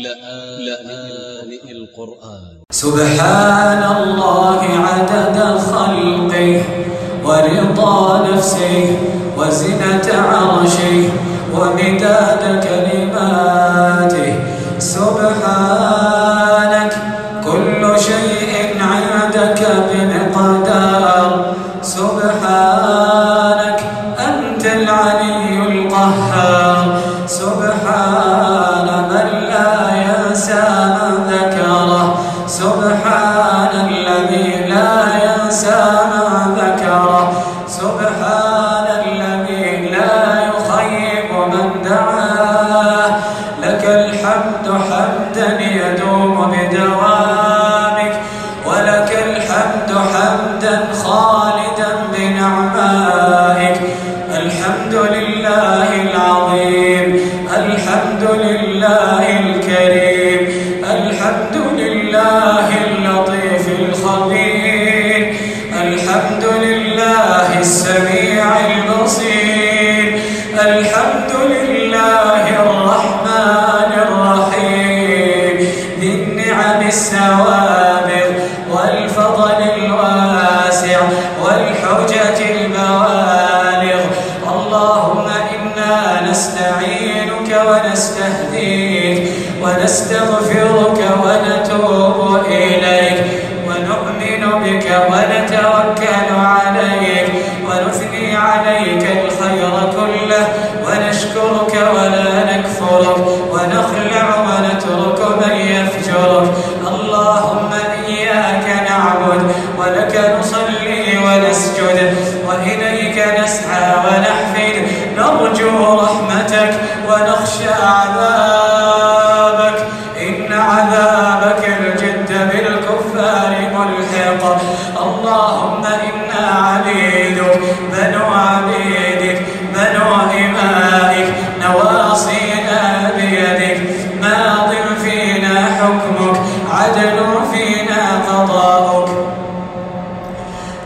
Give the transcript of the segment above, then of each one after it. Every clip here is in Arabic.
لآن القرآن. سبحان الله عدد خلقه ورضا نفسه وزنة عرشه ومداد كلماته. سبحانك كل شيء عندك بمقدار. سبحانك أنت العلي القهار. سبحانك حمدا خالدا بنعمائك. الحمد لله العظيم. الحمد لله الكريم. الحمد لله اللطيف الخبير. الحمد لله السميع البصير. الحمد لله الرحمن الرحيم. ذي النعم السواء اللهم إنا عبيدك بنو عبيدك بنو إمائك نواصينا بيدك. ماض فينا حكمك عدل فينا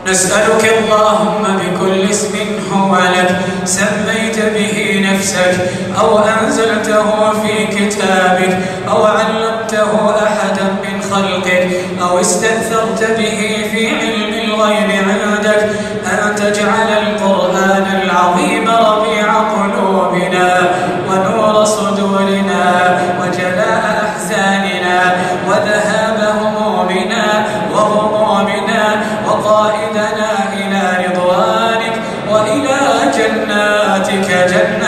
نسألك اللهم بكل اسم هو لك سميت به نفسك أو أنزلته في كتابك أو علمته أحدا من خلقك أو استأثرت به 네.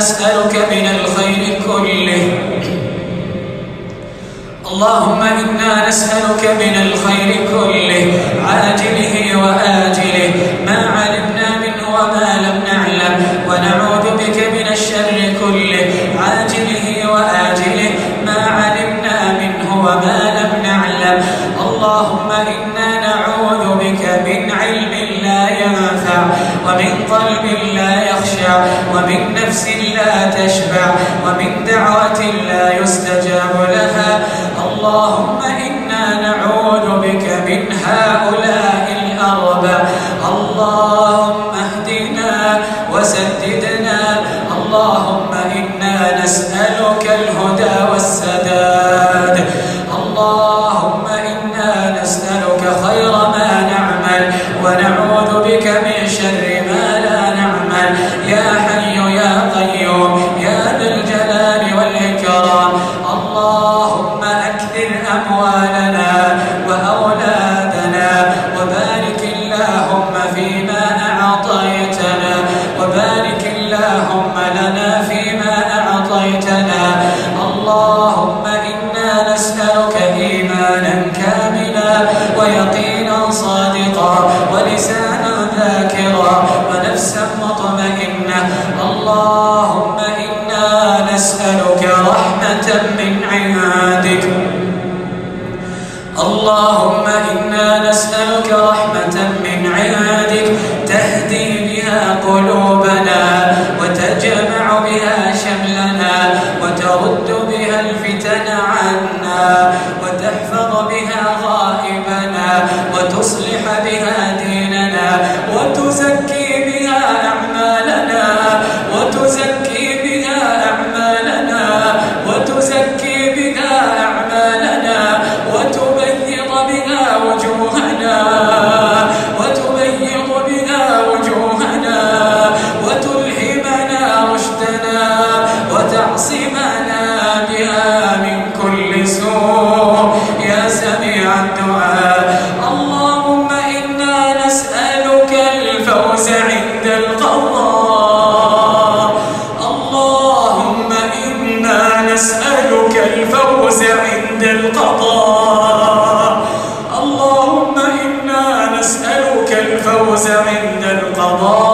نسألك من الخير كله. اللهم إنا نسألك من الخير كله. عاجله وآجله تشبع ومن دعوة لا يستجاب لها. اللهم إنا نعوذ بك من هؤلاء. ذاكرا ونفسا مطمئنة. اللهم إنا نسألك رحمة من عندك. اللهم إنا نسألك رحمة من عندك. تهدي بها قلوبنا وتجمع بها شملنا وترد بها الفتن عنا وتحفظ بها وتعصمنا بها من كل سوء. يا سميع الدعاء اللهم إنا نسألك الفوز عند القضاء. اللهم إنا نسألك الفوز عند القضاء. اللهم إنا نسألك الفوز عند القضاء.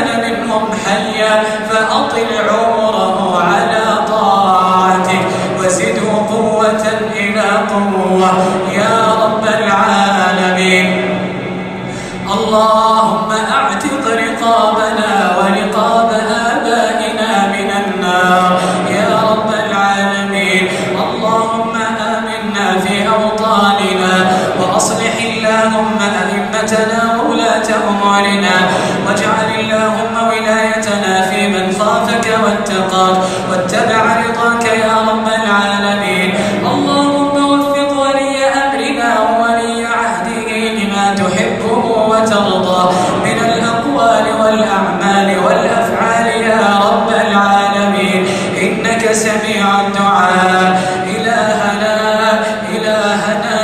كان منهم حيا فأطل عمره على طاعتك وزده قوة إلى قوة. يا رب العالمين. اللهم أعتق رقابنا ورقاب آبائنا من النار. يا رب العالمين. اللهم آمنا في أوطاننا وأصلح اللهم أئمتنا وولاة أمورنا. إنك سميع الدعاء. إلهنا إلهنا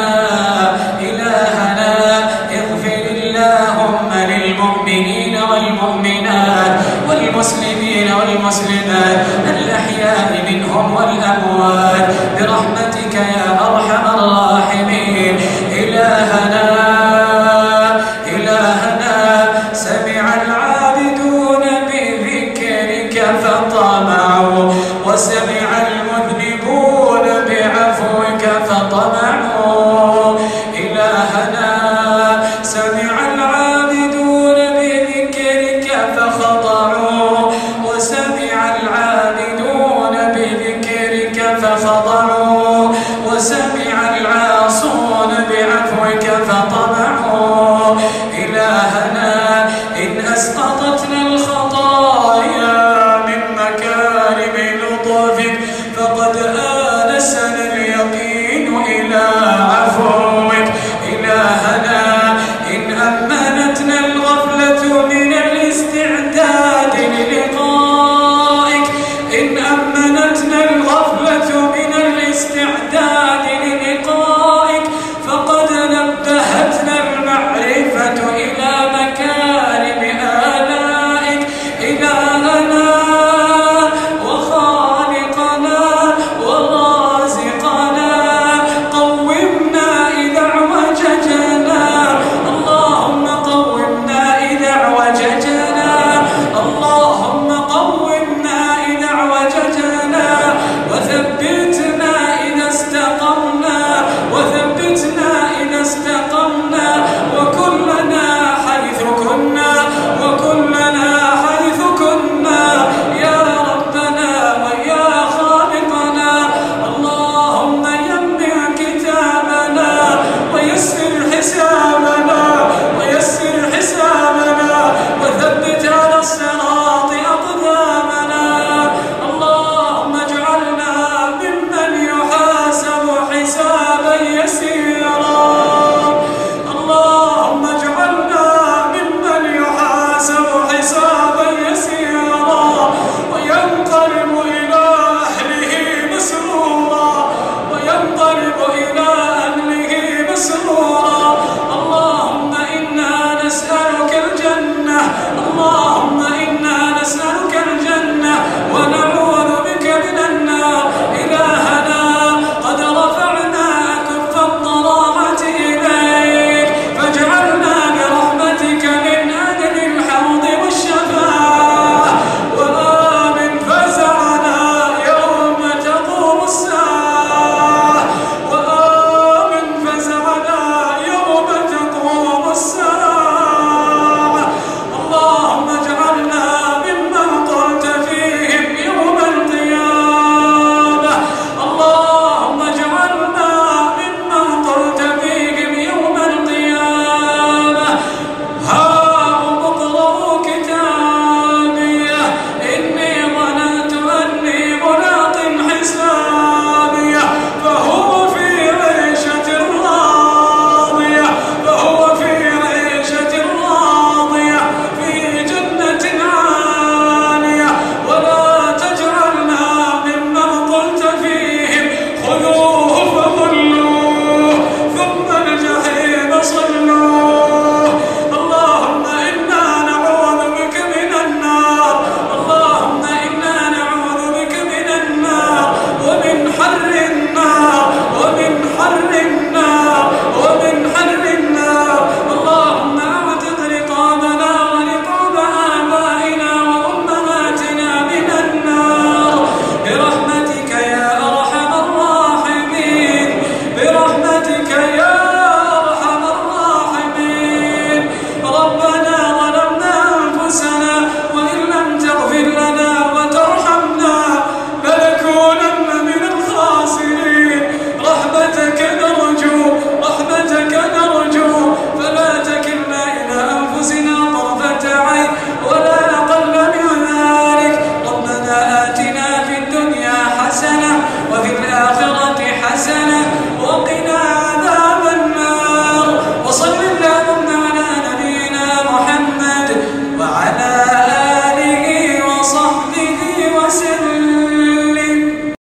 إلهنا. اغفر اللهم للمؤمنين والمؤمنات والمسلمين والمسلمات الأحياء منهم والأموات. برحمتك